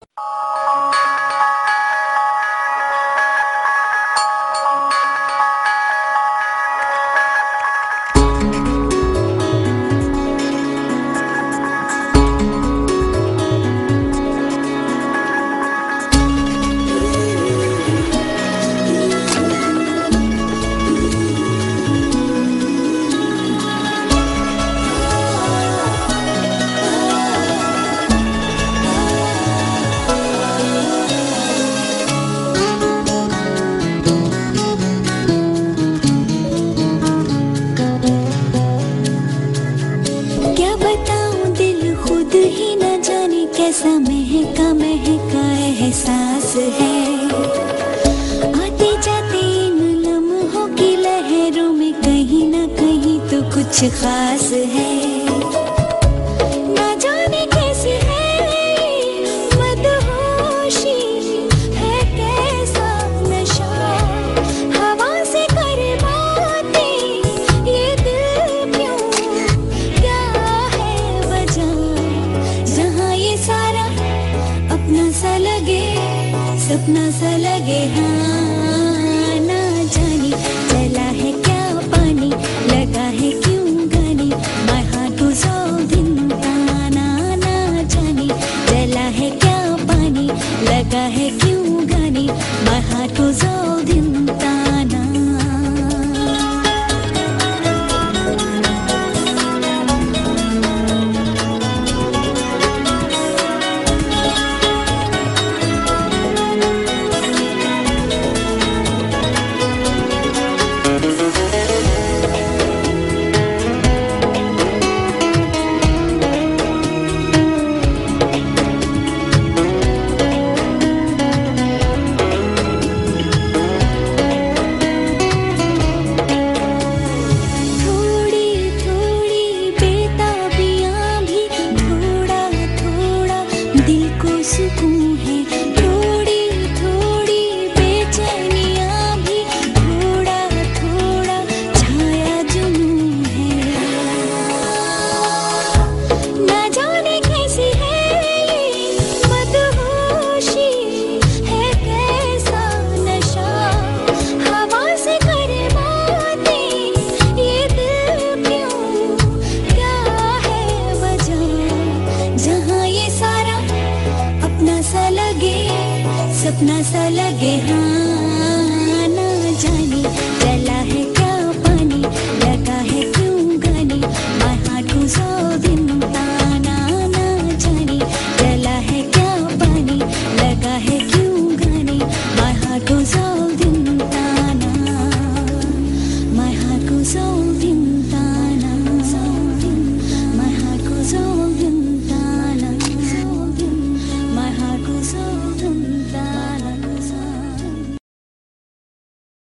you ऐसा महका महका एहसास है। आते जाते इन लम्हों की लहरों में कहीं ना कहीं तो कुछ खास है। सपना सा लगे हाँ। segura. सपना सा लगे हाँ।